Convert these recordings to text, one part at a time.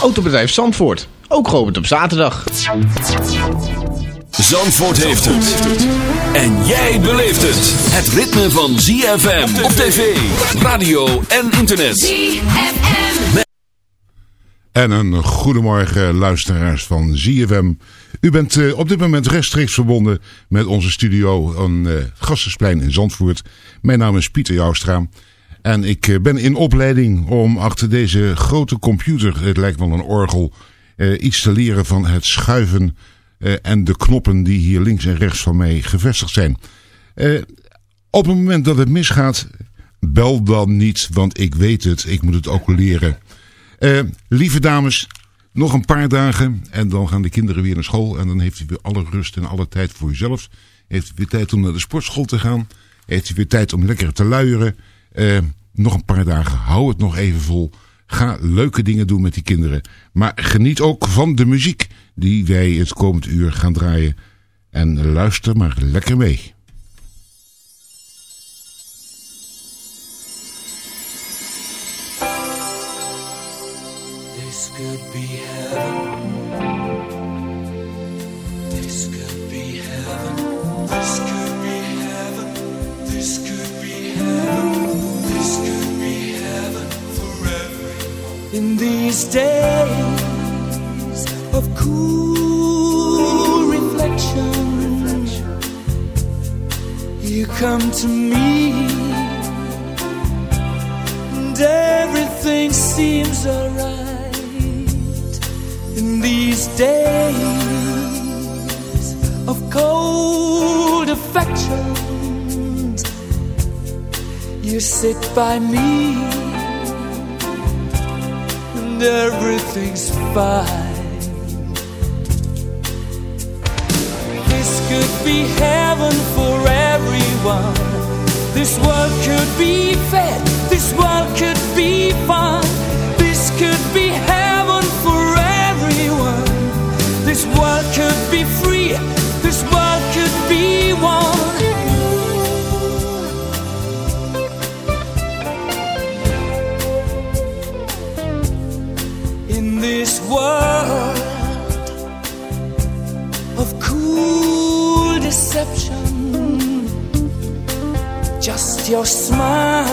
Autobedrijf Zandvoort, ook geopend op zaterdag. Zandvoort heeft het. En jij beleeft het. Het ritme van ZFM op tv, radio en internet. ZFM. En een goedemorgen luisteraars van ZFM. U bent eh, op dit moment rechtstreeks verbonden met onze studio aan uh, Gastensplein in Zandvoort. Mijn naam is Pieter Joustra. En ik eh, ben in opleiding om achter deze grote computer, het lijkt wel een orgel, eh, iets te leren van het schuiven eh, en de knoppen die hier links en rechts van mij gevestigd zijn. Op het moment dat het misgaat, bel dan niet, want ik weet het, ik moet het ook leren. Lieve dames, nog een paar dagen en dan gaan de kinderen weer naar school. En dan heeft u weer alle rust en alle tijd voor uzelf. Heeft u weer tijd om naar de sportschool te gaan. Heeft u weer tijd om lekker te luieren. Eh, nog een paar dagen, hou het nog even vol. Ga leuke dingen doen met die kinderen. Maar geniet ook van de muziek die wij het komend uur gaan draaien. En luister maar lekker mee. This could be In these days of cool reflection, you come to me and everything seems alright in these days of cold affections. You sit by me and everything's fine. This could be heaven for everyone. This world could be fed. This world could be fun. This could be heaven for everyone. This world could be free. This world could be your smile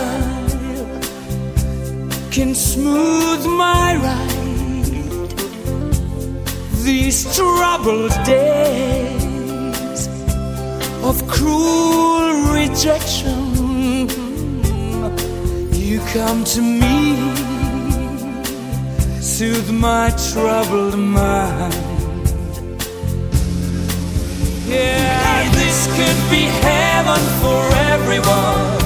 can smooth my ride. These troubled days of cruel rejection, you come to me, soothe my troubled mind. Yeah, this could be heaven for everyone.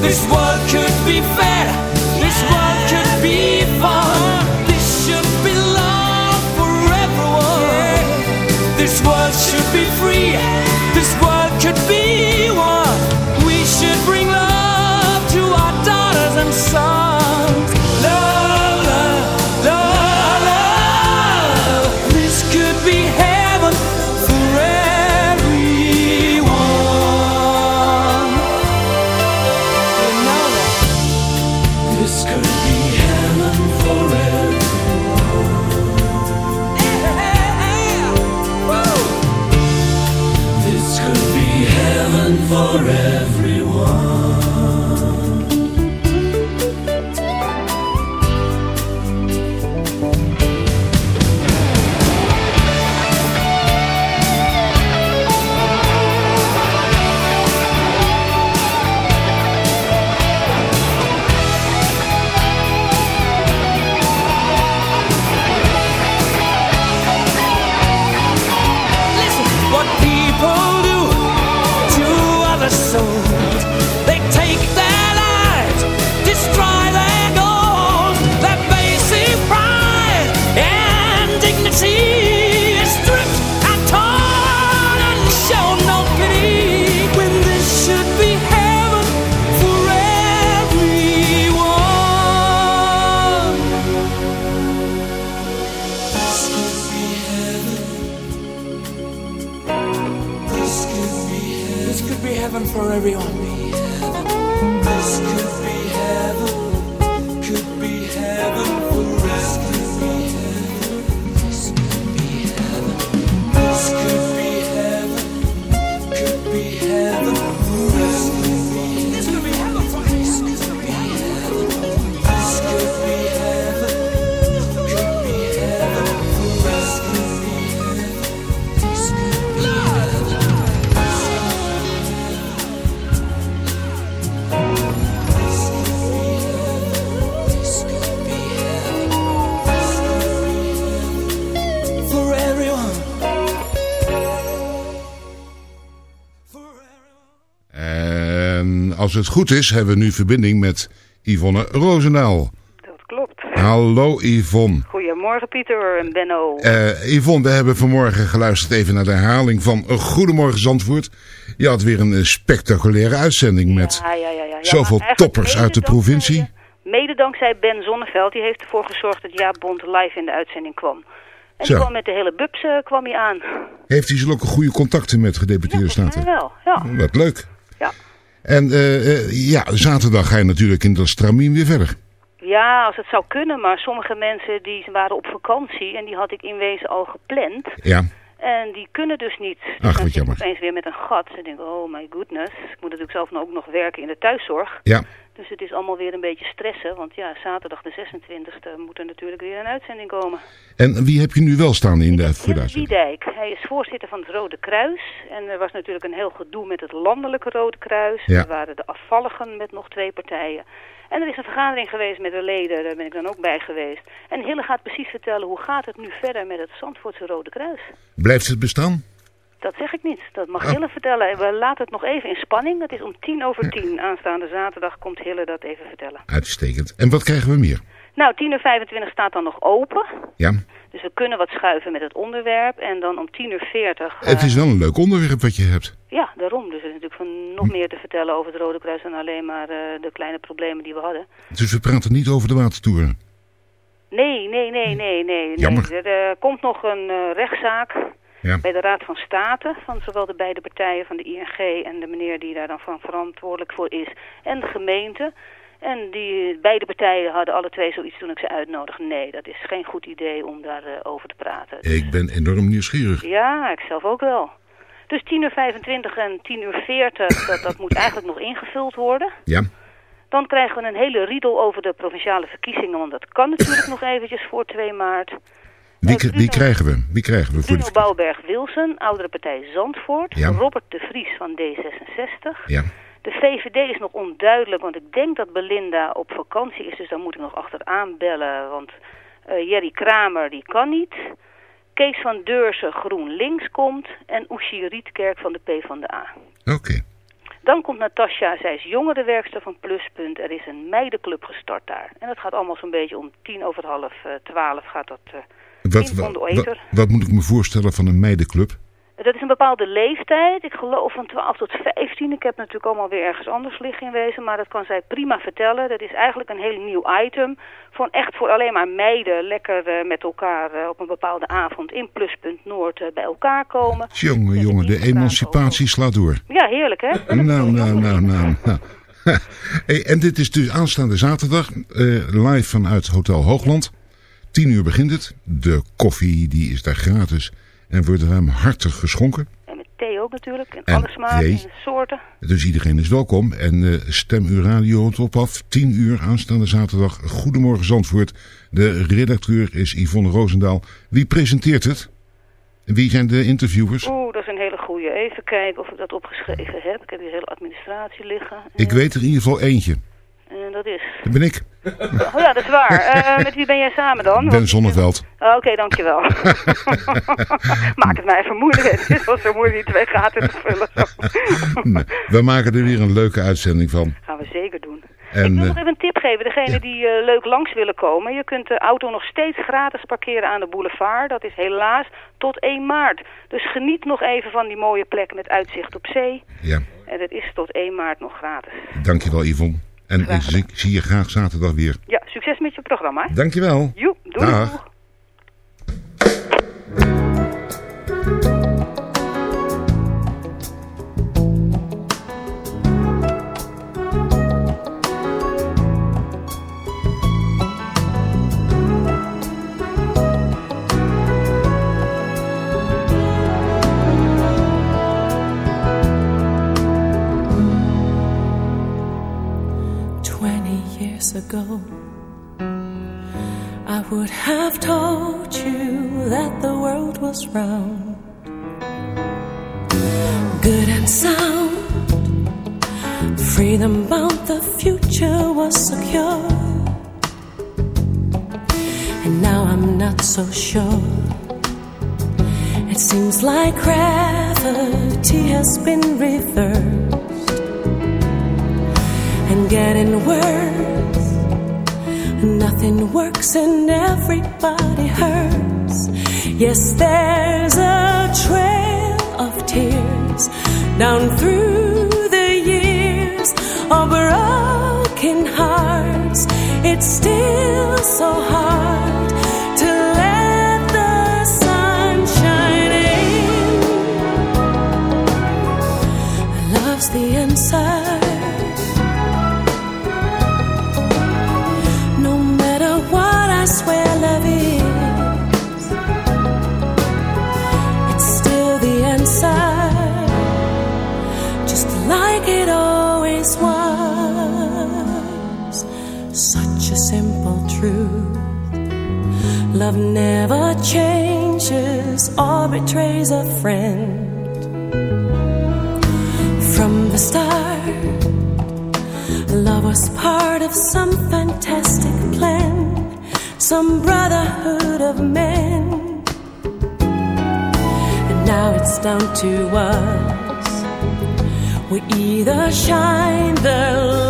This world could be fair. This world could be fun. This should be love for everyone. This world should be free. This world could be one. We should bring love to our daughters and sons. glory. Het goed is, hebben we nu verbinding met Yvonne Roosendaal. Dat klopt. Hallo Yvonne. Goedemorgen Pieter en Benno. Eh Yvonne, we hebben vanmorgen geluisterd even naar de herhaling van een Goedemorgen Zandvoort. Je had weer een eh, spectaculaire uitzending met ja, ja, ja, ja. Ja, zoveel toppers uit de provincie. Mede dankzij Ben Zonneveld, die heeft ervoor gezorgd dat Jaap Bond live in de uitzending kwam. En Zo. kwam met de hele bubs eh, kwam hij aan. Heeft hij zulke goede contacten met gedeputeerde Ja, staten? wel, ja. Wat leuk. ja. En eh, eh, ja, zaterdag ga je natuurlijk in dat stramien weer verder. Ja, als het zou kunnen, maar sommige mensen die waren op vakantie en die had ik in wezen al gepland. Ja, En die kunnen dus niet. Ach, dan zit jammer. opeens weer met een gat. En ik denk, oh my goodness. Ik moet natuurlijk zelf nou ook nog werken in de thuiszorg. ja. Dus het is allemaal weer een beetje stressen. Want ja, zaterdag de 26e moet er natuurlijk weer een uitzending komen. En wie heb je nu wel staan in de vooruitzending? Wiedijk. Hij is voorzitter van het Rode Kruis. En er was natuurlijk een heel gedoe met het landelijke Rode Kruis. Ja. Er waren de afvalligen met nog twee partijen. En er is een vergadering geweest met de leden. Daar ben ik dan ook bij geweest. En Hille gaat precies vertellen hoe gaat het nu verder met het Zandvoortse Rode Kruis. Blijft het bestaan? Dat zeg ik niet. Dat mag Oh. Hille vertellen. We laten het nog even in spanning. Het is om tien over tien. Aanstaande zaterdag komt Hille dat even vertellen. Uitstekend. En wat krijgen we meer? Nou, 10 uur 25 staat dan nog open. Ja, Dus we kunnen wat schuiven met het onderwerp. En dan om 10 uur 40... het eh, is wel een leuk onderwerp wat je hebt. Ja, daarom. Dus er is natuurlijk van nog meer te vertellen over het Rode Kruis... dan alleen maar eh, de kleine problemen die we hadden. Dus we praten niet over de watertoeren. Nee, nee, nee, nee, nee. Jammer. nee. Er eh, komt nog een eh, rechtszaak Ja. bij de Raad van State... van zowel de beide partijen van de ING en de meneer die daar dan van verantwoordelijk voor is... en de gemeente... En die beide partijen hadden alle twee zoiets toen ik ze uitnodigde. Nee, dat is geen goed idee om daarover over te praten. Ik ben enorm nieuwsgierig. Ja, ik zelf ook wel. Dus 10 uur 25 en 10 uur 40, dat, dat moet eigenlijk nog ingevuld worden. Ja, Dan krijgen we een hele riedel over de provinciale verkiezingen, want dat kan natuurlijk nog eventjes voor 2 maart. wie, Eh, wie krijgen we? Wie krijgen we voor Bruno Bouwberg-Wilson, oudere partij Zandvoort. Ja. Robert de Vries van D66. Ja, De VVD is nog onduidelijk, want ik denk dat Belinda op vakantie is, dus daar moet ik nog achteraan bellen. Want eh, Jerry Kramer, die kan niet. Kees van Deurzen GroenLinks komt en Oeshi Rietkerk van de PvdA. oké. Dan komt Natasja, zij is jongerenwerkster van Pluspunt. Er is een meidenclub gestart daar. En dat gaat allemaal zo'n beetje om tien over half eh, twaalf gaat dat eh, Wat, in van de wa- wa- Oeter. wat moet ik me voorstellen van een meidenclub? Dat is een bepaalde leeftijd. Ik geloof van 12 tot 15. Ik heb natuurlijk allemaal weer ergens anders liggen in wezen. Maar dat kan zij prima vertellen. Dat is eigenlijk een heel nieuw item. Van echt voor alleen maar meiden lekker eh, met elkaar eh, op een bepaalde avond in Pluspunt Noord eh, bij elkaar komen. Jongen, jongen, de emancipatie slaat door. Ja, heerlijk hè? Nou, nou, nou, nou. nou. Hey, en dit is dus aanstaande zaterdag live vanuit Hotel Hoogland. 10 uur begint het. De koffie die is daar gratis en wordt ruimhartig geschonken. En met thee ook natuurlijk. En, En alle smaken en soorten. Dus iedereen is welkom. En eh, stem uw radio op af. 10 uur aanstaande zaterdag. Goedemorgen Zandvoort. De redacteur is Yvonne Roosendaal. Wie presenteert het? En Wie zijn de interviewers? Oeh, dat is een hele goeie. Even kijken of ik dat opgeschreven heb. Ik heb hier hele administratie liggen. Ik En- weet er in ieder geval eentje. En dat is... Dat ben ik. Oh ja, dat is waar. Eh, met wie ben jij samen dan? Ben Zonneveld. Oh, Oké, dankjewel. Maak het mij even moeilijk. Het is wel zo moeilijk die twee gaten te vullen. Nee, We maken er weer een leuke uitzending van. gaan we zeker doen. En, ik wil eh, nog even een tip geven. Degene die eh, leuk langs willen komen. Je kunt de auto nog steeds gratis parkeren aan de boulevard. Dat is helaas tot 1 maart. Dus geniet nog even van die mooie plek met uitzicht op zee. Ja, En het is tot 1 maart nog gratis. dankjewel Yvonne. En ik zie, zie je graag zaterdag weer. Ja, succes met je programma. hè. Dankjewel. Joep, doei. Dag. doeg. So sure. It seems like gravity has been reversed and getting worse. Nothing works and everybody hurts. Yes, there's a trail of tears down through the years of broken hearts. It's still so hard Answer. No matter what I swear love is, it's still the answer, just like it always was. Such a simple truth. Love never changes or betrays a friend. Part of some fantastic plan, some brotherhood of men. And now it's down to us. We either shine the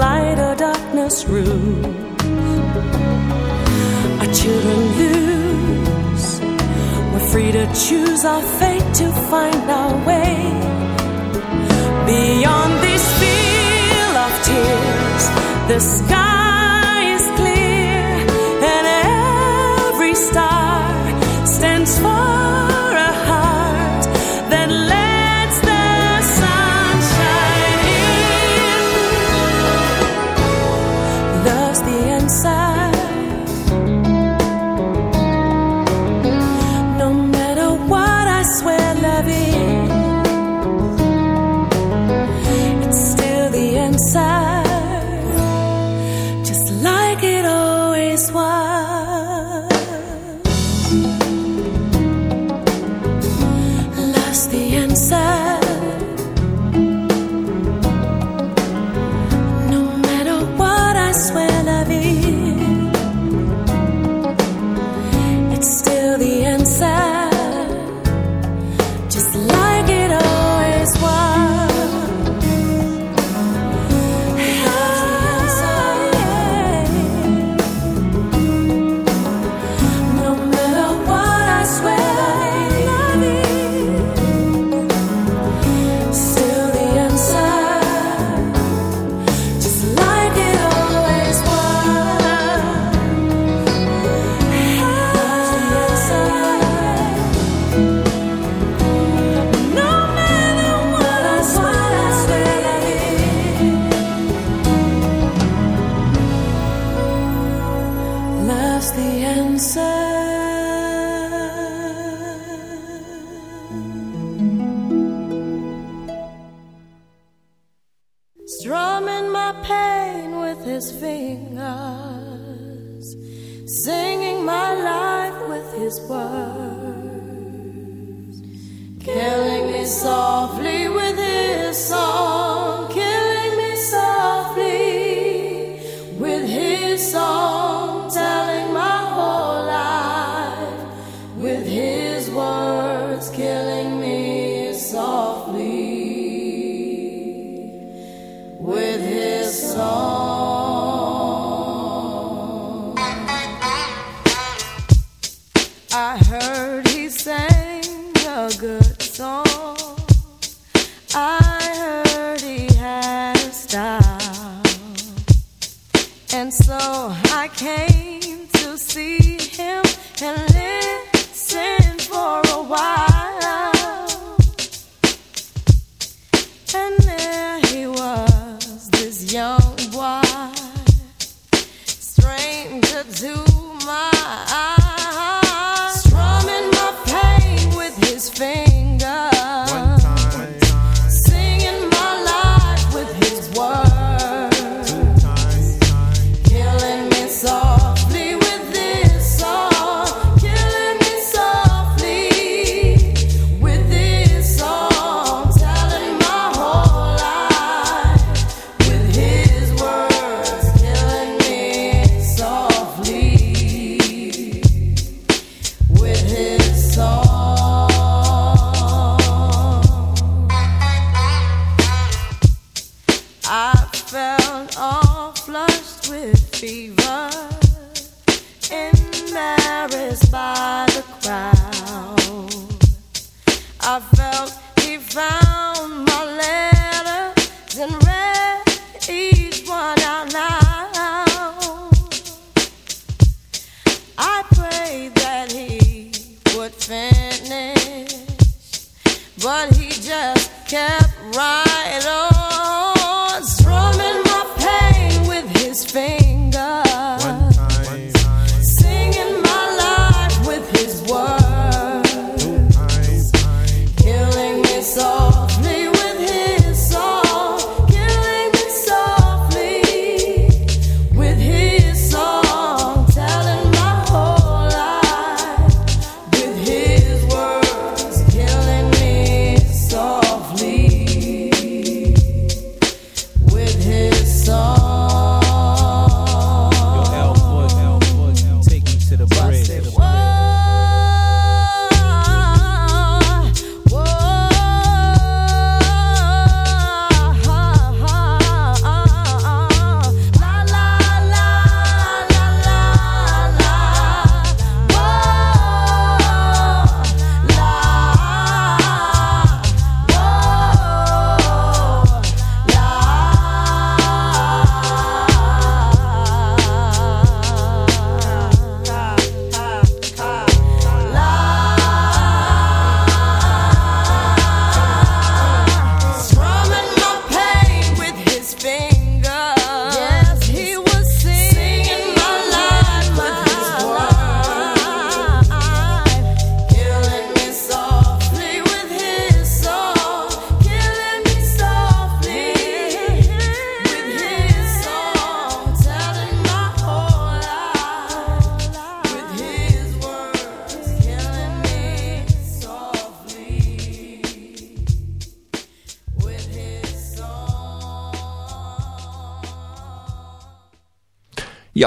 light or darkness rules. Our children lose. We're free to choose our fate to find our way beyond this field of tears. The sky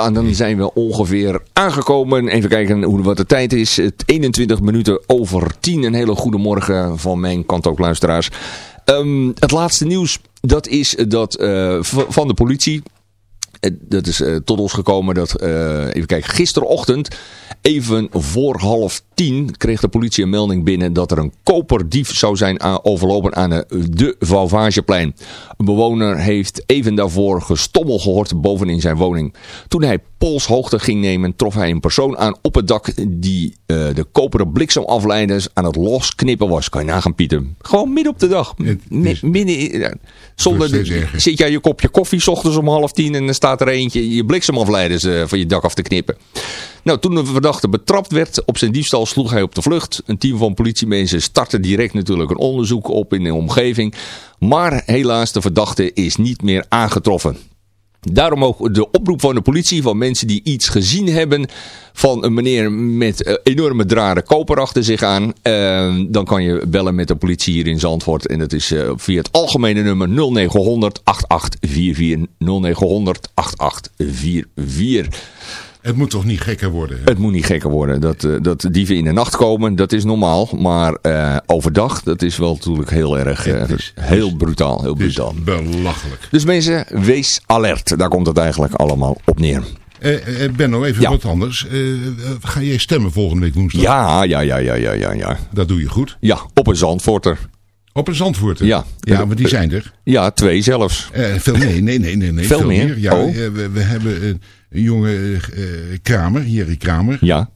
Ja, en dan zijn we ongeveer aangekomen. Even kijken hoe, wat de tijd is. Het 21 minuten over 10. Een hele goede morgen van mijn kant ook, luisteraars. Ehm, het laatste nieuws, dat is dat eh, van de politie. Eh, Dat is eh, tot ons gekomen dat, eh, even kijken, gisterochtend, even voor half kreeg de politie een melding binnen dat er een koperdief zou zijn aan, overlopen aan de, de Vauvageplein. Een bewoner heeft even daarvoor gestommel gehoord bovenin zijn woning. Toen hij polshoogte ging nemen, trof hij een persoon aan op het dak die eh, de koperen bliksemafleiders aan het losknippen was. Kan je nagaan, Pieter. Gewoon midden op de dag. Midden ja, zonder erger. zit jij je kopje koffie 's ochtends om half tien en dan staat er eentje je bliksemafleiders van je dak af te knippen. Nou, toen de verdachte betrapt werd op zijn diefstal sloeg hij op de vlucht. Een team van politiemensen startte direct natuurlijk een onderzoek op in de omgeving. Maar helaas, de verdachte is niet meer aangetroffen. Daarom ook de oproep van de politie van mensen die iets gezien hebben van een meneer met eh, enorme draden koper achter zich aan. Eh, dan kan je bellen met de politie hier in Zandvoort. En dat is eh, via het algemene nummer 0900 8844 0900 8844. Het moet toch niet gekker worden? hè? Het moet niet gekker worden. Dat, eh, dat dieven in de nacht komen, dat is normaal. Maar eh, overdag, dat is wel natuurlijk heel erg, eh, is- heel brutaal. Heel brutaal. belachelijk. Dus mensen, wees alert. Daar komt het eigenlijk allemaal op neer. Eh, eh, Benno, even Ja. wat anders. Eh, ga jij stemmen volgende week woensdag? Ja, ja, ja, ja, ja, ja, ja. Dat doe je goed. Ja, op een Zandvoorter. Op een Zandvoorter? Ja. Ja, maar die zijn er. Ja, twee zelfs. Eh, veel, nee, nee, nee, nee. nee Veel meer? Ja, Oh. eh, we, we hebben een, jonge eh, Kramer, Jerry Kramer. Ja.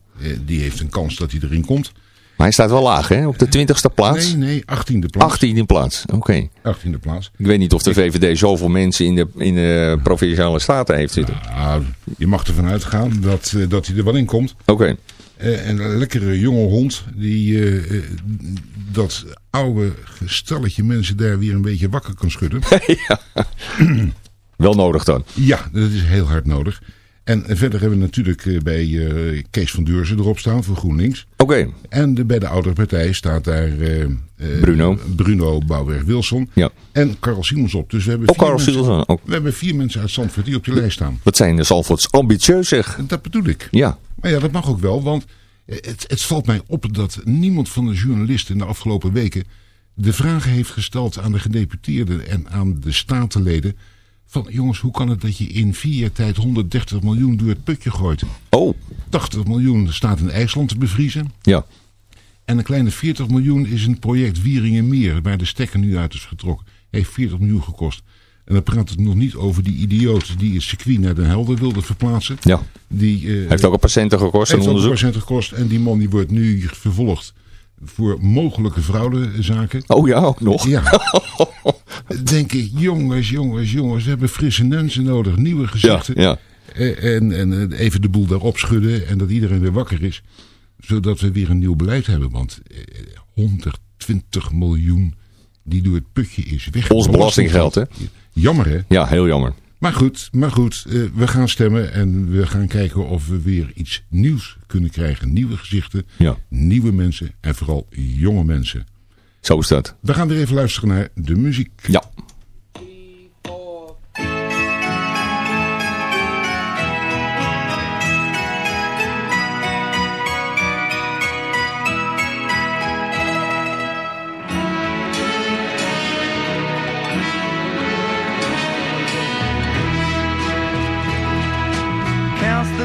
Die heeft een kans dat hij erin komt. Maar hij staat wel laag, hè? Op de twintigste plaats. Nee, nee, 18e plaats. 18e plaats, oké. 18e plaats. Ik weet niet of de VVD zoveel mensen in de, in de Provinciale Staten heeft zitten. Ah, je mag ervan uitgaan dat, dat hij er wel in komt. Oké. En een lekkere jonge hond die eh, eh, dat oude stelletje mensen daar weer een beetje wakker kan schudden. Wel nodig dan. ja, dat is heel hard nodig. En verder hebben we natuurlijk eh, bij eh, Kees van Deurzen erop staan voor GroenLinks. Oké. En de, bij de oudere partij staat daar eh, eh, Bruno. Bruno Bouwberg-Wilson. Ja. En Karel Simons op. Dus we hebben, Ook vier Karel mensen, Simons, ook. we hebben vier mensen uit Zandvoort die op de lijst staan. Wat zijn de Zandvoorts ambitieus zeg. Dat bedoel ik. Ja. Maar ja, dat mag ook wel, want het, het valt mij op dat niemand van de journalisten in de afgelopen weken de vragen heeft gesteld aan de gedeputeerden en aan de statenleden. Van jongens, hoe kan het dat je in vier jaar tijd 130 miljoen door het putje gooit? Oh. 80 miljoen staat in IJsland te bevriezen. Ja. En een kleine 40 miljoen is een project Wieringenmeer, waar de stekker nu uit is getrokken. Heeft 40 miljoen gekost. En dan praat het nog niet over die idioot die het circuit naar Den Helder wilde verplaatsen. Ja. Die, eh, Heeft ook een patiënten gekost, een heeft ook een patiënten gekost. En die man die wordt nu vervolgd voor mogelijke fraudezaken. Oh ja, ook nog. Ja. Denk ik, jongens, jongens, jongens, we hebben frisse mensen nodig, nieuwe gezichten. ja. Eh, En, en eh, even de boel daarop schudden en dat iedereen weer wakker is. Zodat we weer een nieuw beleid hebben. Want eh, 120 miljoen die door het putje is weg. Ons belastinggeld, hè? Jammer hè? Ja, heel jammer. Maar goed, maar goed eh, we gaan stemmen en we gaan kijken of we weer iets nieuws kunnen krijgen. Nieuwe gezichten, Ja. nieuwe mensen en vooral jonge mensen. Zo is dat. We gaan weer even luisteren naar de muziek. Ja.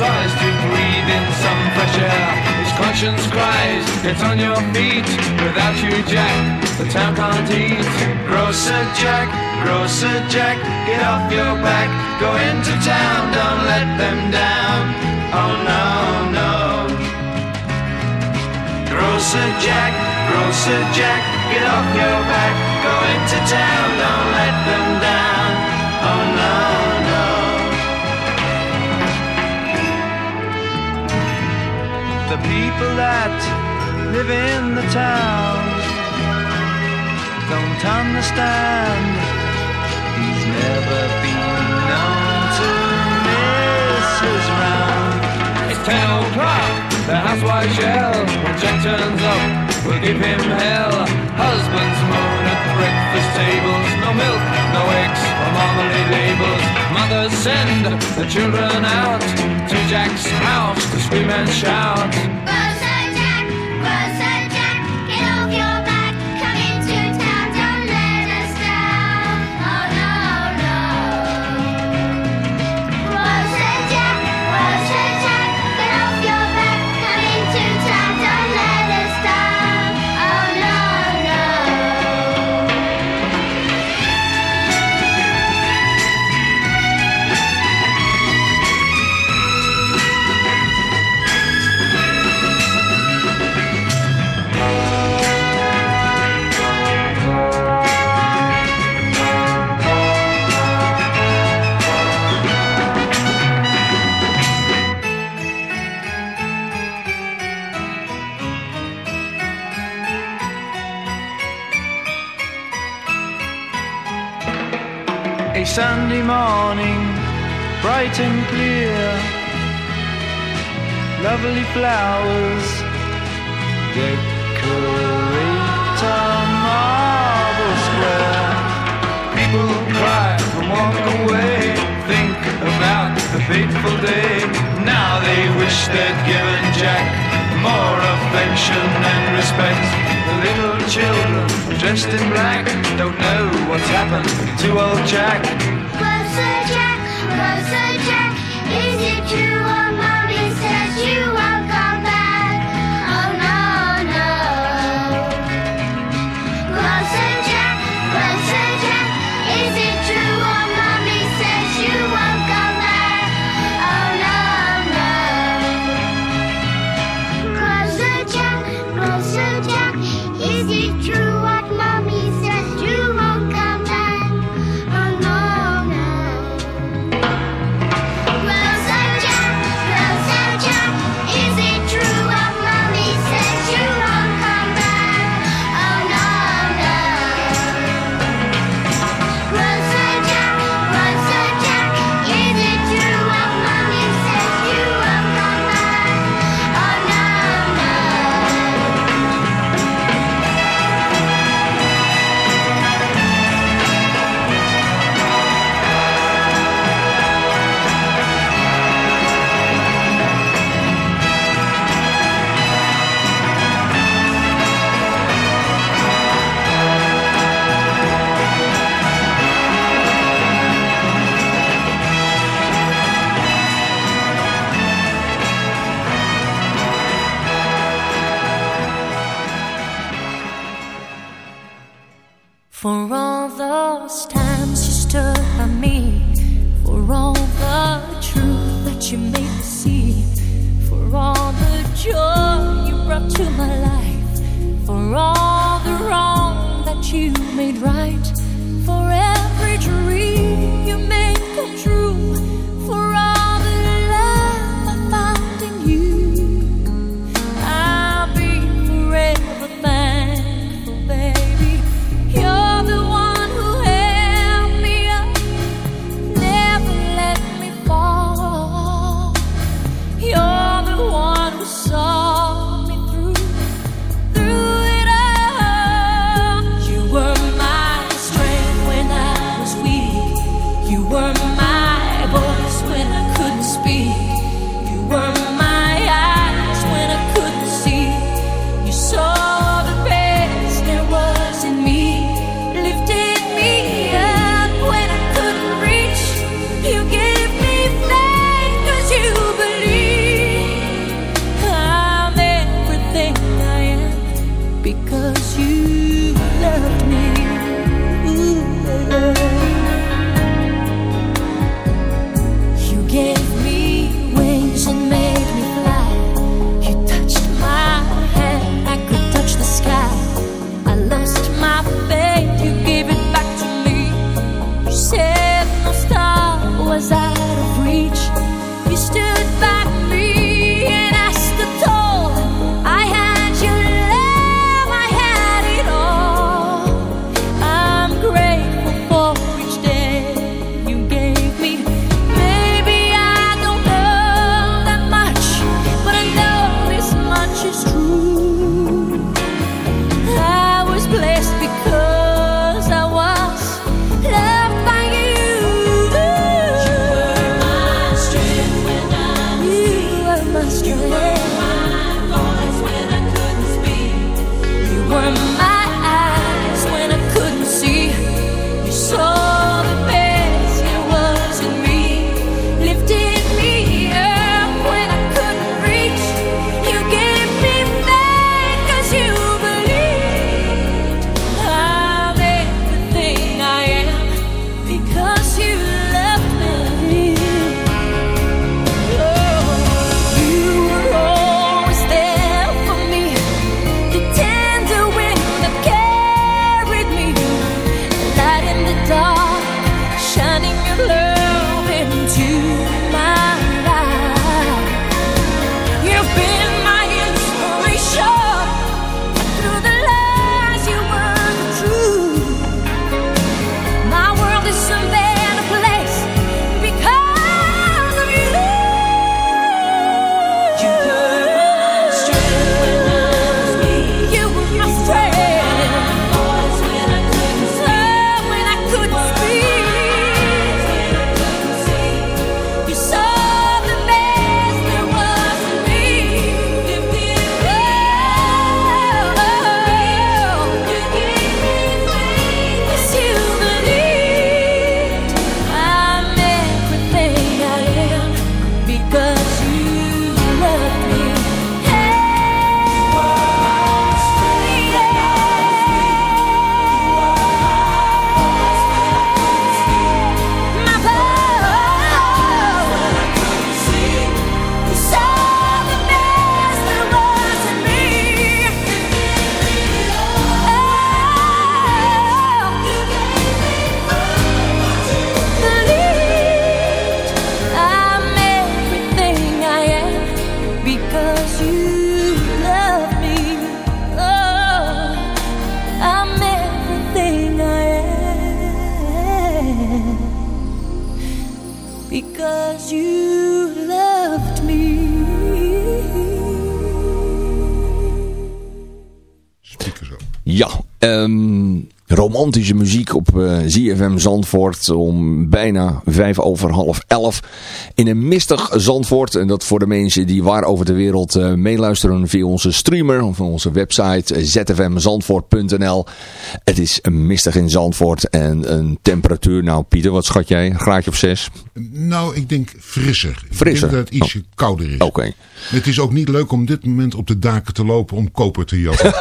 Tries to breathe in some fresh air. His conscience cries, get on your feet. Without you, Jack, the town can't eat. Grocer Jack, Grocer Jack, get off your back. Go into town, don't let them down. Oh no, no. Grocer Jack, Grocer Jack, get off your back. Go into town, don't let them down. People that live in the town don't understand. He's never been known to miss his round. It's ten o'clock, the housewife shell. When Jack turns up, we'll give him hell. Husbands moan at breakfast tables. No milk, no eggs, or marmalade labels. Mothers send the children out to Jack's house to scream and shout. Sunday morning, bright and clear. Lovely flowers decorate our marble square. People cry and walk away, think about the fateful day. Now they wish they'd given Jack more affection and respect. Little children dressed in black don't know what's happened to old Jack. Ja, ehm, romantische muziek op eh, ZFM Zandvoort om bijna vijf over half elf. In een mistig Zandvoort. En dat voor de mensen die waar over de wereld eh, meeluisteren via onze streamer of onze website eh, zfmzandvoort.nl. Het is mistig in Zandvoort en een temperatuur. Nou Pieter, wat schat jij? Een graadje of zes? Nou, ik denk frisser. Frisser? Ik denk dat het ietsje kouder is. Oké. Het is ook niet leuk om dit moment op de daken te lopen om koper te jatten.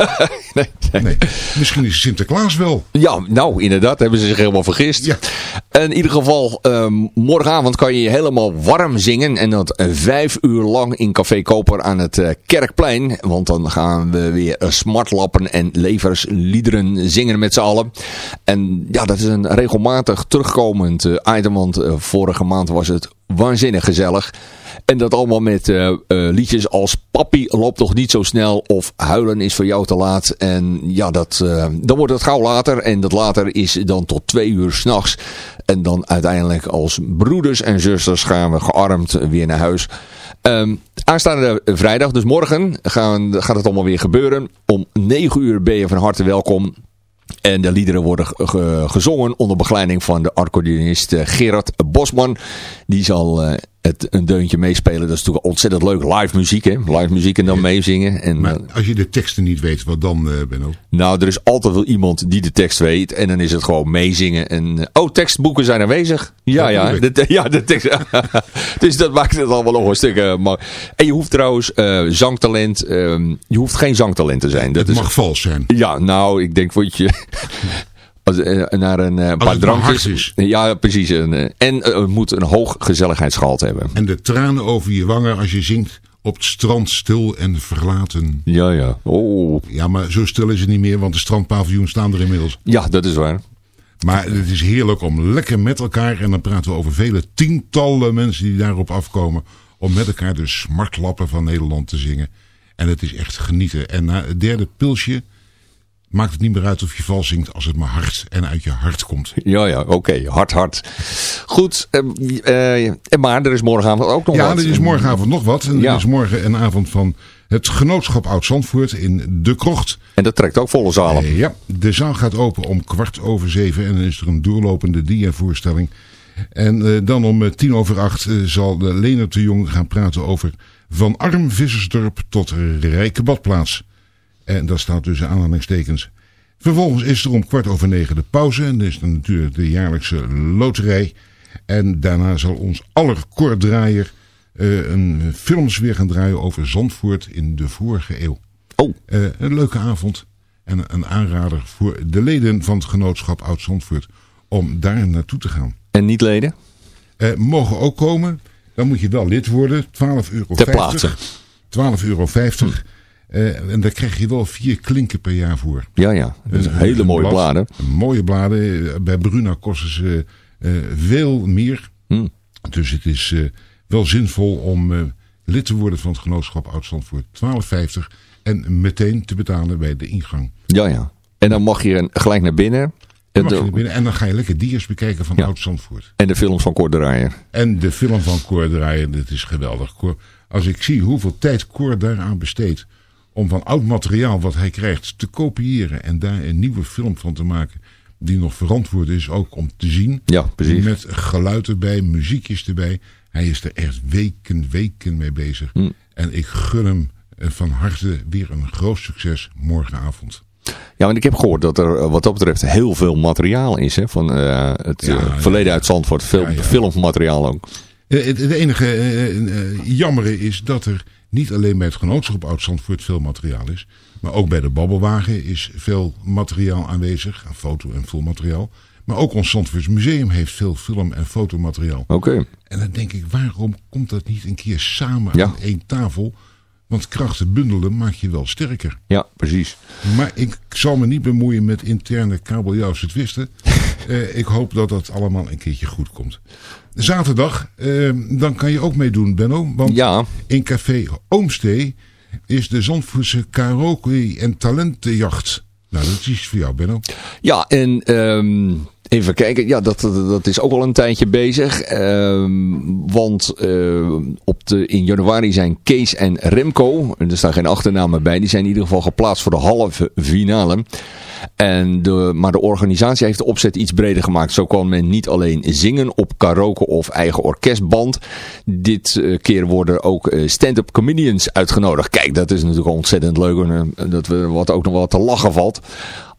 nee, Misschien is Sinterklaas wel. Ja, nou inderdaad, hebben ze zich helemaal vergist. In ieder geval, ehm, morgenavond kan je je helemaal warm zingen. En dat vijf uur lang in Café Koper aan het eh, Kerkplein. Want dan gaan we weer smartlappen en leversliederen zingen met z'n allen. En ja, dat is een regelmatig terugkomend eh, item. Want eh, vorige maand was het waanzinnig gezellig. En dat allemaal met eh, eh, liedjes als Papi loopt toch niet zo snel of Huilen is voor jou te laat. En ja, dat, eh, dan wordt het gauw later. En dat later is dan tot twee uur s'nachts. En dan uiteindelijk als broeders en zusters gaan we gearmd weer naar huis. Ehm, aanstaande vrijdag, dus morgen, gaan, gaat het allemaal weer gebeuren. Om 9 uur ben je van harte welkom. En de liederen worden ge- ge- gezongen onder begeleiding van de accordeonist Gerard Bosman. Die zal het een deuntje meespelen. Dat is natuurlijk ontzettend leuk. Live muziek, hè? Live muziek en dan meezingen. En, Maar eh, als je de teksten niet weet, wat dan, eh Benno? nou, er is altijd wel iemand die de tekst weet. En dan is het gewoon meezingen. En, eh, oh, tekstboeken zijn aanwezig. Ja, Dat ja. De, ja de tekst. dus dat maakt het allemaal nog een stuk eh, mooi. En je hoeft trouwens zangtalent. ehm, je hoeft geen zangtalent te zijn. Dat Het is, mag vals zijn. ja, nou, ik denk wat je... Als, eh, naar een eh, paar drankjes. is. Ja, precies. En, eh, en het moet een hoog gezelligheidsgehalte hebben. En de tranen over je wangen als je zingt op het strand stil en verlaten. Ja, ja. Oh. Ja, maar zo stil is het niet meer, want de strandpaviljoens staan er inmiddels. Ja, dat is waar. Maar het is heerlijk om lekker met elkaar, en dan praten we over vele tientallen mensen die daarop afkomen, om met elkaar de smartlappen van Nederland te zingen. En het is echt genieten. En na het derde pilsje maakt het niet meer uit of je vals zingt als het maar hard en uit je hart komt. Ja, ja, oké. Hard, hard. Goed. eh, eh, maar er is morgenavond ook nog ja, wat. er is morgenavond nog wat. En Ja. er is morgen een avond van het genootschap Oud-Zandvoort in De Krocht. En dat trekt ook volle zalen. Eh, ja, de zaal gaat open om kwart over zeven en dan is er een doorlopende dia-voorstelling. En eh, dan om tien over acht zal de Leonard de Jong gaan praten over van arm vissersdorp tot rijke badplaats. En dat staat tussen aanhalingstekens. Vervolgens is er om kwart over negen de pauze. En dan is er natuurlijk de jaarlijkse loterij. En daarna zal ons aller koordraaier eh een films weer gaan draaien over Zandvoort in de vorige eeuw. Oh. Eh, een leuke avond. En een aanrader voor de leden van het genootschap Oud-Zandvoort om daar naartoe te gaan. En niet leden? Eh, mogen ook komen. Dan moet je wel lid worden. 12,50 euro. Ter plaatse. 12,50 euro. Eh, en daar krijg je wel vier klinken per jaar voor. Ja, ja. Dat is een hele mooie blad. bladen. Mooie bladen. Eh, Bij Bruna kosten ze eh, veel meer. Hmm. Dus het is eh, wel zinvol om eh, lid te worden van het genootschap Oud-Zandvoort. 12,50 en meteen te betalen bij de ingang. Ja, ja. En dan mag je gelijk naar binnen. Dan En mag je naar binnen en dan ga je lekker diers bekijken van Ja. Oud-Zandvoort. en de films van Draaier. En de film van Cor draaien, dat is geweldig. Cor, als ik zie hoeveel tijd Cor daaraan besteedt om van oud materiaal wat hij krijgt te kopiëren en daar een nieuwe film van te maken die nog verantwoord is ook om te zien. Ja, precies. Met geluid erbij, muziekjes erbij. Hij is er echt weken, weken mee bezig. Hm. En ik gun hem eh, van harte weer een groot succes morgenavond. Ja, want ik heb gehoord dat er eh, wat dat betreft heel veel materiaal is. Hè, van eh, het Ja, verleden ja. uit Zandvoort. Veel Ja, ja. filmmateriaal ook. Het, het enige eh, jammere is dat er niet alleen bij het genootschap Oud-Zandvoort veel materiaal is. Maar ook bij de Babbelwagen is veel materiaal aanwezig. Foto- en filmmateriaal. Maar ook ons Zandvoorts Museum heeft veel film- en fotomateriaal. Oké. En dan denk ik, waarom komt dat niet een keer samen Ja. aan één tafel? Want krachten bundelen maak je wel sterker. Ja, precies. Maar ik zal me niet bemoeien met interne kabeljauwse twisten. Eh, ik hoop dat dat allemaal een keertje goed komt. Zaterdag, eh, dan kan je ook meedoen, Benno. Want Ja. in café Oomstee is de Zandvoortse karaoke en talentenjacht. Nou, dat is iets voor jou, Benno. Ja, en ehm, Even kijken, ja, dat, dat, is ook al een tijdje bezig. Ehm, want eh, op de, in januari zijn Kees en Remco, en er staan geen achternamen bij, die zijn in ieder geval geplaatst voor de halve finale. En de, maar de organisatie heeft de opzet iets breder gemaakt. Zo kan men niet alleen zingen op karaoke of eigen orkestband. Dit eh, keer worden ook eh, stand-up comedians uitgenodigd. Kijk, dat is natuurlijk ontzettend leuk. Dat we wat ook nog wat te lachen valt.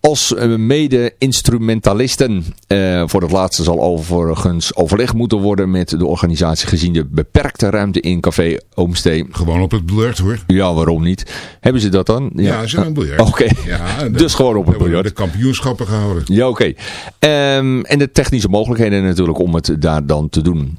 Als eh, mede-instrumentalisten. eh, voor het laatste zal overigens overleg moeten worden met de organisatie gezien de beperkte ruimte in Café Oomstee. Gewoon op het biljart hoor. Ja, waarom niet? Hebben ze dat dan? Ja, ze hebben een biljart. Oké, Ja, dus gewoon op het biljart. de kampioenschappen gehouden. Ja, oké. Ehm, en de technische mogelijkheden natuurlijk om het daar dan te doen.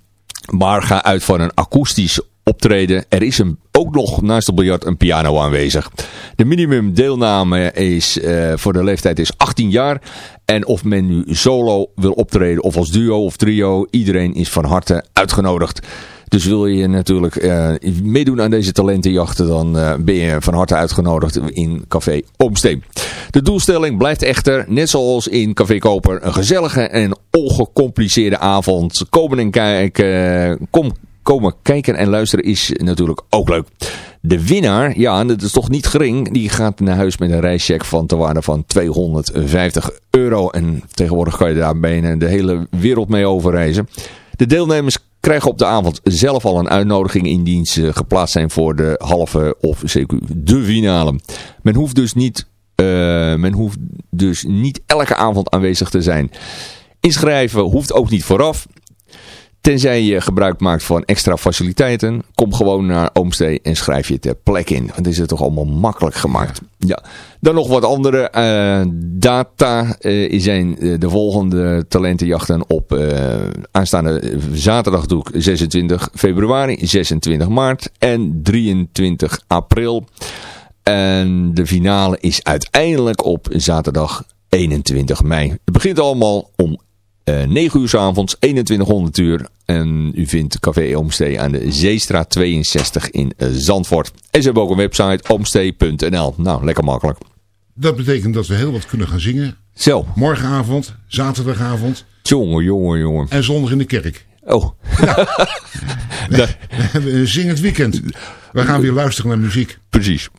Maar ga uit van een akoestisch optreden. Er is een, ook nog naast het biljart een piano aanwezig. De minimum deelname is, eh, voor de leeftijd is 18 jaar. En of men nu solo wil optreden of als duo of trio. Iedereen is van harte uitgenodigd. Dus wil je natuurlijk eh, meedoen aan deze talentenjachten, dan eh, ben je van harte uitgenodigd in Café Oomsteen. De doelstelling blijft echter, net zoals in Café Koper, een gezellige en ongecompliceerde avond. Komen en kijken, kom, komen kijken en luisteren is natuurlijk ook leuk. De winnaar, ja, en dat is toch niet gering, die gaat naar huis met een reischeck van te waarde van 250 euro. En tegenwoordig kan je daar bijna de hele wereld mee overreizen. De deelnemers krijgen op de avond zelf al een uitnodiging indien ze geplaatst zijn voor de halve of zeker de finale. Men hoeft dus niet, eh, men hoeft dus niet elke avond aanwezig te zijn. Inschrijven hoeft ook niet vooraf. Tenzij je gebruik maakt van extra faciliteiten, kom gewoon naar Oomstee en schrijf je ter plekke in. Want is het toch allemaal makkelijk gemaakt. Ja. Dan nog wat andere eh, data eh, zijn eh, de volgende talentenjachten op aanstaande zaterdag doe ik 26 februari, 26 maart en 23 april. En de finale is uiteindelijk op zaterdag 21 mei. Het begint allemaal om eh 9 uur s avonds, 2100 uur. En u vindt Café Oomstee aan de Zeestraat 62 in eh, Zandvoort. En ze hebben ook een website, oomstee.nl. Nou, lekker makkelijk. Dat betekent dat we heel wat kunnen gaan zingen. Zo. Morgenavond, zaterdagavond Jongen, jongen, jongen. en zondag in de kerk. Oh. We hebben een zingend weekend. We gaan weer luisteren naar muziek. Precies.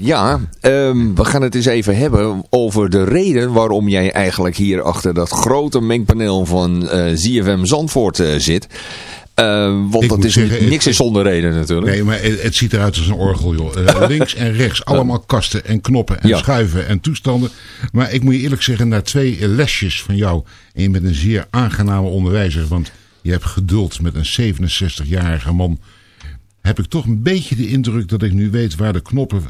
Ja, ehm, we gaan het eens even hebben over de reden waarom jij eigenlijk hier achter dat grote mengpaneel van eh ZFM Zandvoort eh, zit. Eh, want Ik dat is zeggen, niet- niks het- is zonder reden natuurlijk. Nee, maar het, het ziet eruit als een orgel, joh. Eh, links en rechts, allemaal kasten en knoppen en Ja. schuiven en toestanden. Maar ik moet je eerlijk zeggen, na twee lesjes van jou... en je bent een zeer aangename onderwijzer... want je hebt geduld met een 67-jarige man... heb ik toch een beetje de indruk dat ik nu weet waar de knoppen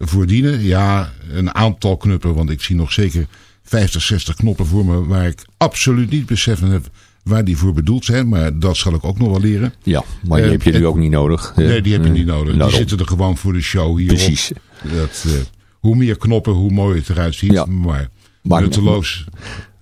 voor dienen. Ja, een aantal knoppen, want ik zie nog zeker 50, 60 knoppen voor me... waar ik absoluut niet beseffen heb waar die voor bedoeld zijn. Maar dat zal ik ook nog wel leren. Ja, maar die Eh, heb je nu en- ook niet nodig. Nee, die heb je niet nodig. Die zitten er gewoon voor de show hier. Precies. Dat, eh, hoe meer knoppen, hoe mooier het eruit ziet. Ja. Maar, Maar- nutteloos.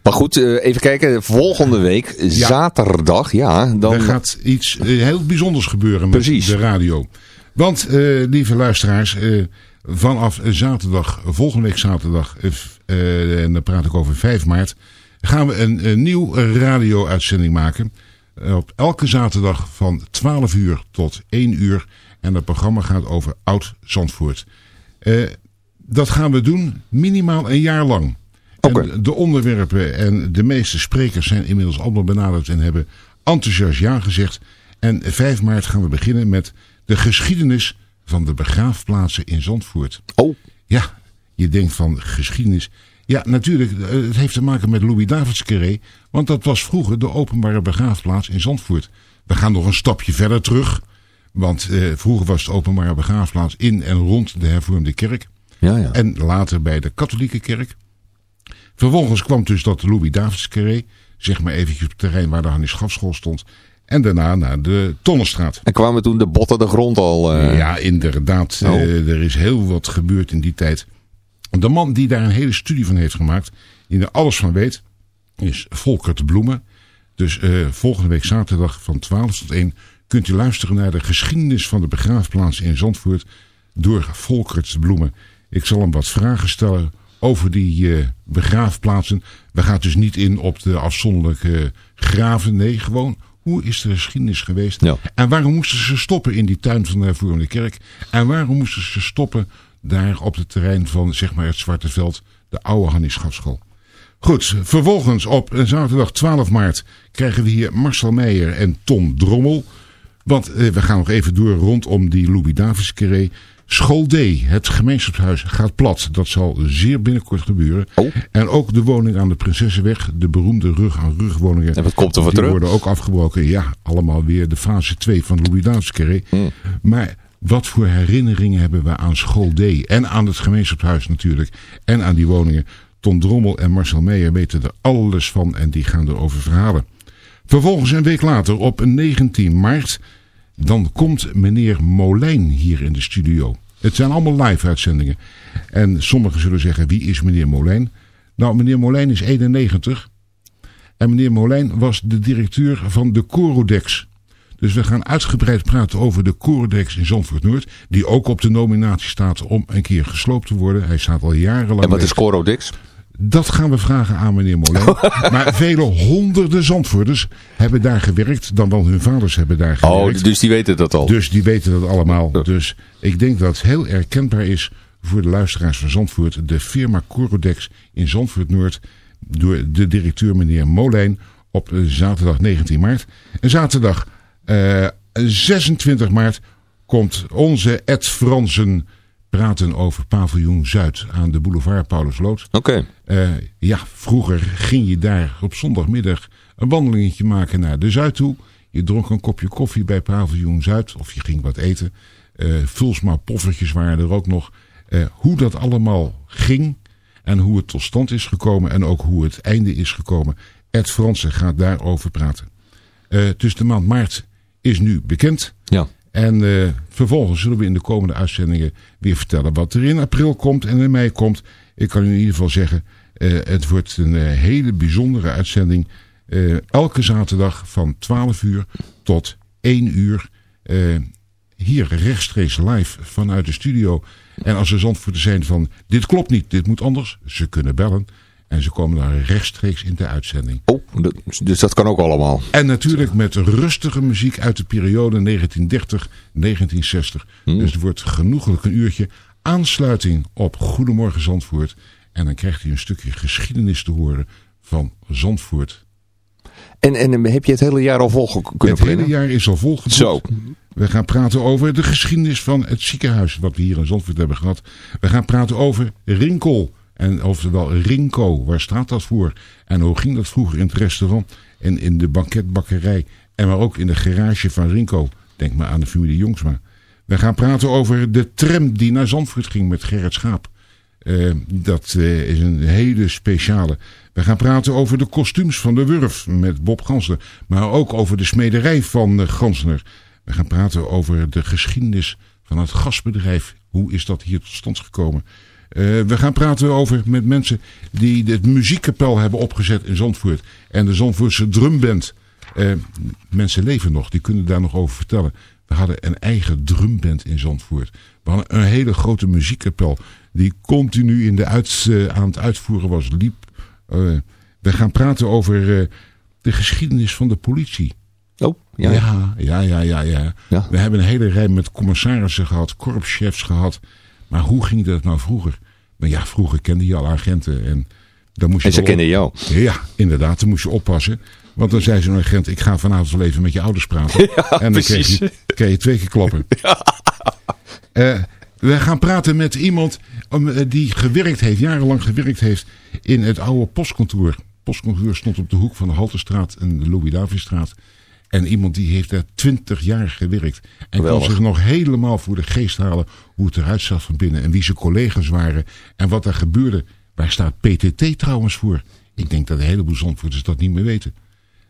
Maar goed, eh, even kijken. Volgende week, zaterdag, ja. Dan, Er gaat iets eh, heel bijzonders gebeuren met Precies. de radio. Want, eh, lieve luisteraars, eh, vanaf zaterdag, volgende week zaterdag, eh, eh, en dan praat ik over 5 maart, gaan we een, een nieuw radio-uitzending maken. Eh, op elke zaterdag van 12 uur tot 1 uur. En dat programma gaat over Oud-Zandvoort. Dat gaan we doen minimaal een jaar lang. En de onderwerpen en de meeste sprekers zijn inmiddels allemaal benaderd en hebben enthousiast ja gezegd. En 5 maart gaan we beginnen met de geschiedenis van de begraafplaatsen in Zandvoort. Oh. Ja, je denkt van geschiedenis. Ja, natuurlijk, eh, het heeft te maken met Louis Davids Carré. Want dat was vroeger de openbare begraafplaats in Zandvoort. We gaan nog een stapje verder terug. Want eh, vroeger was de openbare begraafplaats in en rond de hervormde kerk. Ja, ja. En later bij de katholieke kerk. Vervolgens kwam dus dat Louis Davids Carré. Zeg maar eventjes op het terrein waar de Hannes Schafschool stond. En daarna naar de Tonnenstraat. En kwamen toen de botten de grond al... eh, Ja, inderdaad. Oh. Eh, er is heel wat gebeurd in die tijd. De man die daar een hele studie van heeft gemaakt, die er alles van weet, is Volker de Bloemen. Dus eh, volgende week zaterdag van 12 tot 1 kunt u luisteren naar de geschiedenis van de begraafplaats in Zandvoort door Volkert Bloemen. Ik zal hem wat vragen stellen over die begraafplaatsen. We gaan dus niet in op de afzonderlijke graven. Nee, gewoon hoe is de geschiedenis geweest? En waarom moesten ze stoppen in die tuin van de hervormde kerk? En waarom moesten ze stoppen daar op het terrein van zeg maar het Zwarte Veld, de oude Hannieschapschool? Goed, vervolgens op zaterdag 12 maart krijgen we hier Marcel Meijer en Tom Drommel. Want eh, we gaan nog even door rondom die Louis Davis carré. School D, het gemeenschapshuis, gaat plat. Dat zal zeer binnenkort gebeuren. En ook de woning aan de Prinsessenweg, de beroemde rug-aan-rug woningen. En wat komt er voor die terug? worden ook afgebroken. Ja, allemaal weer de fase 2 van Louis. Hmm. Maar wat voor herinneringen hebben we aan School D? En aan het gemeenschapshuis natuurlijk. En aan die woningen. Tom Drommel en Marcel Meijer weten er alles van en die gaan erover verhalen. Vervolgens een week later, op 19 maart, dan komt meneer Molijn hier in de studio. Het zijn allemaal live uitzendingen. En sommigen zullen zeggen, wie is meneer Molijn? Nou, meneer Molijn is 91. En meneer Molijn was de directeur van de Corodex. Dus we gaan uitgebreid praten over de Corodex in Zandvoort Noord. Die ook op de nominatie staat om een keer gesloopt te worden. Hij staat al jarenlang... En wat is. Corodex? Dat gaan we vragen aan meneer Molijn. maar vele honderden Zandvoorters hebben daar gewerkt. Dan wel hun vaders hebben daar gewerkt. Oh, dus die weten dat al. Dus die weten dat allemaal. Dus ik denk dat het heel herkenbaar is voor de luisteraars van Zandvoort. De firma Corodex in Zandvoort Noord. Door de directeur meneer Molijn op eh, zaterdag 19 maart. En zaterdag eh, 26 maart komt onze Ed Fransen praten over paviljoen Zuid aan de boulevard Paulusloot. Oké. Eh, ja, vroeger ging je daar op zondagmiddag een wandelingetje maken naar de Zuid toe. Je dronk een kopje koffie bij paviljoen Zuid of je ging wat eten. Eh Vulsma poffertjes waren er ook nog. Eh, hoe dat allemaal ging en hoe het tot stand is gekomen en ook hoe het einde is gekomen. Ed Fransen gaat daarover praten. Eh, dus de maand maart is nu bekend. Ja. En eh, vervolgens zullen we in de komende uitzendingen weer vertellen wat er in april komt en in mei komt. Ik kan u in ieder geval zeggen, eh, het wordt een eh, hele bijzondere uitzending. Elke zaterdag van 12 uur tot 1 uur. hier rechtstreeks live vanuit de studio. En als er zandvoorten zijn van, dit klopt niet, dit moet anders. Ze kunnen bellen. En ze komen dan rechtstreeks in de uitzending. Oh, dus dat kan ook allemaal. En natuurlijk met rustige muziek uit de periode 1930-1960. Hmm. Dus het wordt genoegelijk een uurtje aansluiting op Goedemorgen Zandvoort. En dan krijgt u een stukje geschiedenis te horen van Zandvoort. En, en heb je het hele jaar al vol ge- kunnen Het hele jaar is al volgeboekt. Zo. We gaan praten over de geschiedenis van het ziekenhuis wat we hier in Zandvoort hebben gehad. We gaan praten over Rinkel. En oftewel Rinko, waar staat dat voor? En hoe ging dat vroeger in het restaurant en in de banketbakkerij. En maar ook in de garage van Rinko. Denk maar aan de familie Jongsma. We gaan praten over de tram die naar Zandvoort ging met Gerrit Schaap. Eh, dat eh, is een hele speciale. We gaan praten over de kostuums van de Wurf met Bob Gansner. Maar ook over de smederij van eh, Gansner. We gaan praten over de geschiedenis van het gasbedrijf. Hoe is dat hier tot stand gekomen? Eh, we gaan praten over met mensen die het muziekkapel hebben opgezet in Zandvoort. En de Zandvoortse drumband. Eh, mensen leven nog, die kunnen daar nog over vertellen. We hadden een eigen drumband in Zandvoort. We hadden een hele grote muziekkapel die continu in de uit, eh, aan het uitvoeren was, liep. We gaan praten over de geschiedenis van de politie. Oh, ja. Ja, ja, ja, ja, ja. Ja. We hebben een hele rij met commissarissen gehad, korpschefs gehad. Maar hoe ging dat nou vroeger? Maar ja, vroeger kende je al agenten en dan moest je En ze kennen jou. Ja, inderdaad, dan moest je oppassen. Want dan zei zo'n agent, ik ga vanavond wel even met je ouders praten. en dan kreeg je, kreeg je twee keer klappen. Eh, we gaan praten met iemand eh, die gewerkt heeft, jarenlang gewerkt heeft in het oude postkantoor. Postkantoor stond op de hoek van de Haltestraat en de Louis-Davidstraat. En iemand die heeft daar twintig jaar gewerkt. En kan Geweldig. zich nog helemaal voor de geest halen hoe het eruit zag van binnen. En wie zijn collega's waren. En wat er gebeurde. Waar staat PTT trouwens voor? Ik denk dat een heleboel zandvoorters dat niet meer weten.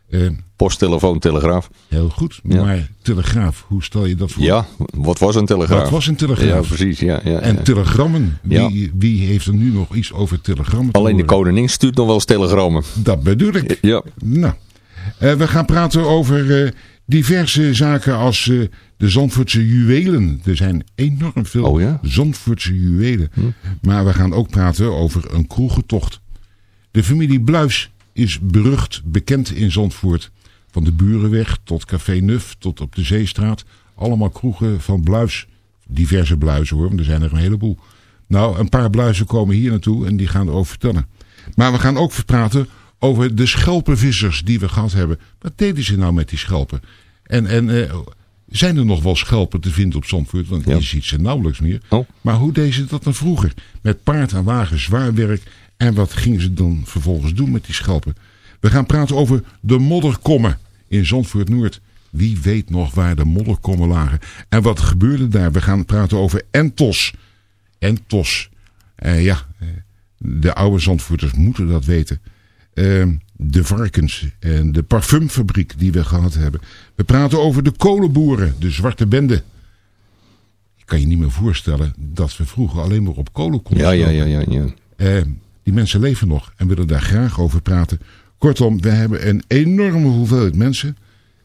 Eh, Post, telefoon, telegraaf. heel goed. Ja. Maar telegraaf, hoe stel je dat voor? Ja, wat was een telegraaf? Wat was een telegraaf? Ja, precies. Ja, ja, En telegrammen. Wie, wie heeft er nu nog iets over telegrammen te Alleen de koningin stuurt nog wel eens telegrammen. Dat bedoel ik. Ja. Nou, eh, we gaan praten over eh, Diverse zaken als eh, de Zandvoortse juwelen. Er zijn enorm veel Oh ja? Zandvoortse juwelen. Maar we gaan ook praten over een kroegentocht. De familie Bluis is berucht bekend in Zandvoort. Van de Burenweg tot Café Nuf tot op de Zeestraat. Allemaal kroegen van Bluis. Diverse Bluizen hoor, want er zijn er een heleboel. Nou, een paar Bluizen komen hier naartoe en die gaan erover vertellen. Maar we gaan ook praten over de schelpenvissers die we gehad hebben. Wat deden ze nou met die schelpen? En, en eh, zijn er nog wel schelpen te vinden op Zandvoort? Want je ziet ze nauwelijks meer. Maar hoe deden ze dat dan vroeger? Met paard en wagen, zwaar werk. En wat gingen ze dan vervolgens doen met die schelpen? We gaan praten over de modderkommen in Zandvoort Noord. Wie weet nog waar de modderkommen lagen? En wat gebeurde daar? We gaan praten over Entos. Entos. Eh, ja, eh, de oude Zandvoorters moeten dat weten. Eh, de varkens en de parfumfabriek die we gehad hebben. We praten over de kolenboeren, de zwarte bende. Je kan je niet meer voorstellen dat we vroeger alleen maar op kolen konden Ja, ja, ja, ja. ja. Eh, die mensen leven nog en willen daar graag over praten. Kortom, we hebben een enorme hoeveelheid mensen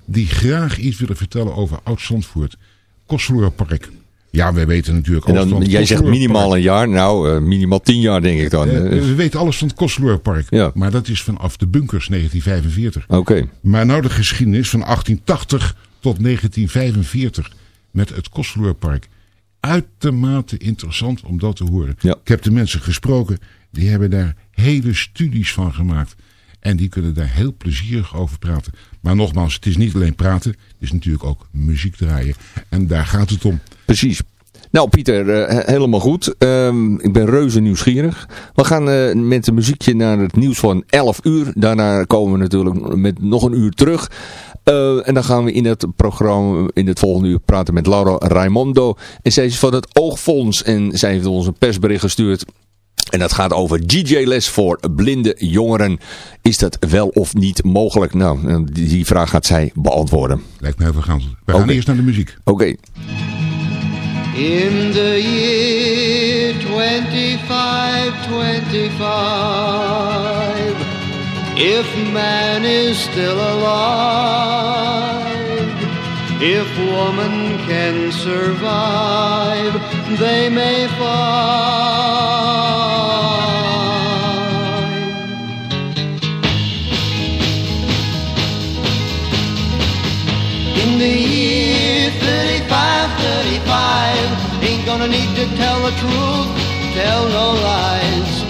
die graag iets willen vertellen over Oud-Zandvoort. Kostverlorenpark. Ja, wij weten natuurlijk alles van het jij zegt minimaal een jaar. Nou, eh, minimaal tien jaar denk ik dan. Eh, we weten alles van het Kostverlorenpark. Maar dat is vanaf de bunkers 1945. Oké. Maar nou de geschiedenis van 1880 tot 1945 met het Kostverlorenpark. Uitermate interessant om dat te horen. Ik heb de mensen gesproken, die hebben daar hele studies van gemaakt. En die kunnen daar heel plezierig over praten. Maar nogmaals, het is niet alleen praten, het is natuurlijk ook muziek draaien. En daar gaat het om. Precies. Nou Pieter, eh, he- helemaal goed. Ehm, ik ben reuze nieuwsgierig. We gaan eh, met een muziekje naar het nieuws van 11 uur. Daarna komen we natuurlijk met nog een uur terug. Eh, en dan gaan we in het programma, in het volgende uur, praten met Laura Raimondo. En zij is van het Oogfonds. En zij heeft ons een persbericht gestuurd. En dat gaat over DJ-les voor blinde jongeren. Is dat wel of niet mogelijk? Nou, eh, die, vraag gaat zij beantwoorden. Lijkt me heel vergaand. We gaan eerst naar de muziek. Oké. In the year 2525, if man is still alive, if woman can survive, they may find. In the year 35, 35, ain't gonna need to tell the truth, tell no lies.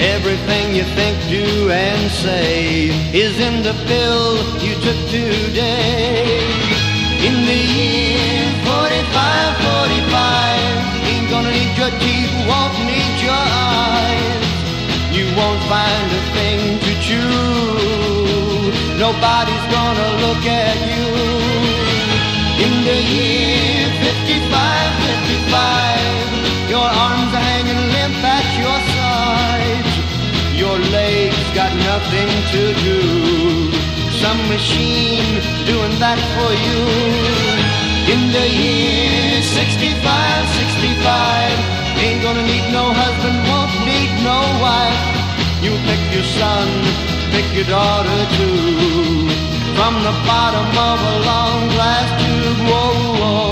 Everything you think, do, and say is in the pill you took today. In the year 45, 45, ain't gonna need your teeth, won't need your eyes. You won't find a thing to chew. Nobody's gonna look at you. In the year 55, 55, your arms are hanging limp at your sides. Your legs got nothing to do. Some machine doing that for you. In the year 65, 65, ain't gonna need no husband, won't need no wife. You pick your son, pick your daughter too. From the bottom of a long glass tube, whoa, whoa.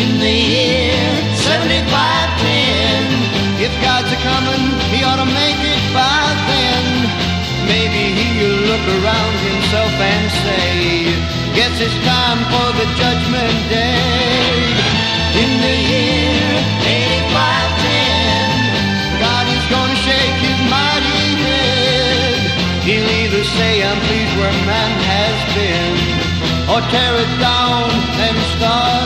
In the year 7510, if God's a coming, he ought to make it by look around himself and say, Guess it's time for the judgment day. In the year 8510, God is gonna shake his mighty head. He'll either say, I'm pleased where man has been, or tear it down and start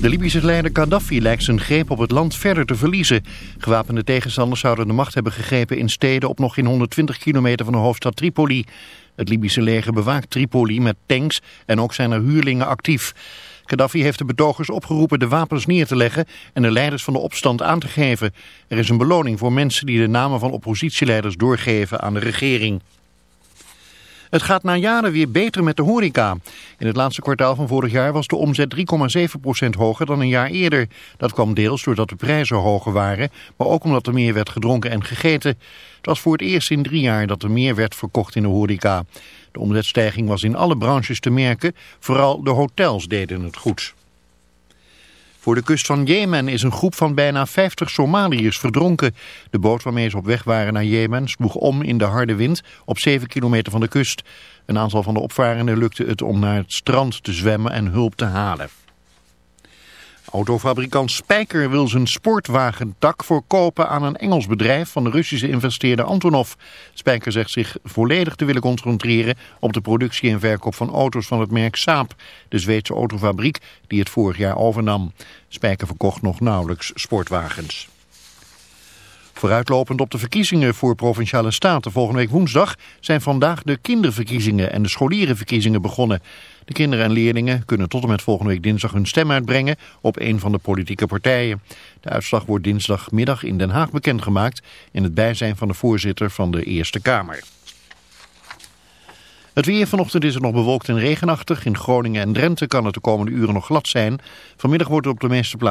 De Libische leider Gaddafi lijkt zijn greep op het land verder te verliezen. Gewapende tegenstanders zouden de macht hebben gegrepen in steden op nog geen 120 kilometer van de hoofdstad Tripoli. Het Libische leger bewaakt Tripoli met tanks en ook zijn er huurlingen actief. Gaddafi heeft de betogers opgeroepen de wapens neer te leggen en de leiders van de opstand aan te geven. Er is een beloning voor mensen die de namen van oppositieleiders doorgeven aan de regering. Het gaat na jaren weer beter met de horeca. In het laatste kwartaal van vorig jaar was de omzet 3,7% hoger dan een jaar eerder. Dat kwam deels doordat de prijzen hoger waren, maar ook omdat er meer werd gedronken en gegeten. Het was voor het eerst in drie jaar dat er meer werd verkocht in de horeca. De omzetstijging was in alle branches te merken, vooral de hotels deden het goed. Voor de kust van Jemen is een groep van bijna 50 Somaliërs verdronken. De boot waarmee ze op weg waren naar Jemen sloeg om in de harde wind op 7 kilometer van de kust. Een aantal van de opvarenden lukte het om naar het strand te zwemmen en hulp te halen. Autofabrikant Spijker wil zijn sportwagentak verkopen aan een Engels bedrijf van de Russische investeerder Antonov. Spijker zegt zich volledig te willen concentreren op de productie en verkoop van auto's van het merk Saab, de Zweedse autofabriek die het vorig jaar overnam. Spijker verkocht nog nauwelijks sportwagens. Vooruitlopend op de verkiezingen voor Provinciale Staten volgende week woensdag zijn vandaag de kinderverkiezingen en de scholierenverkiezingen begonnen. De kinderen en leerlingen kunnen tot en met volgende week dinsdag hun stem uitbrengen op een van de politieke partijen. De uitslag wordt dinsdagmiddag in Den Haag bekendgemaakt in het bijzijn van de voorzitter van de Eerste Kamer. Het weer vanochtend is het nog bewolkt en regenachtig. In Groningen en Drenthe kan het de komende uren nog glad zijn. Vanmiddag wordt het op de meeste plaatsen